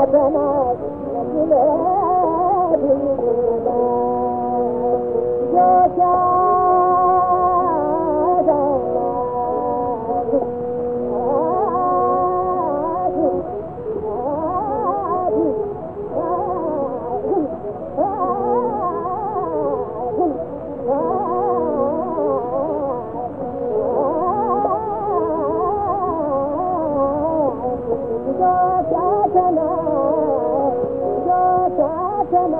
అదనా جڏهن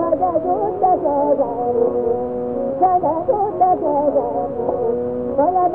مزا سو ته भल त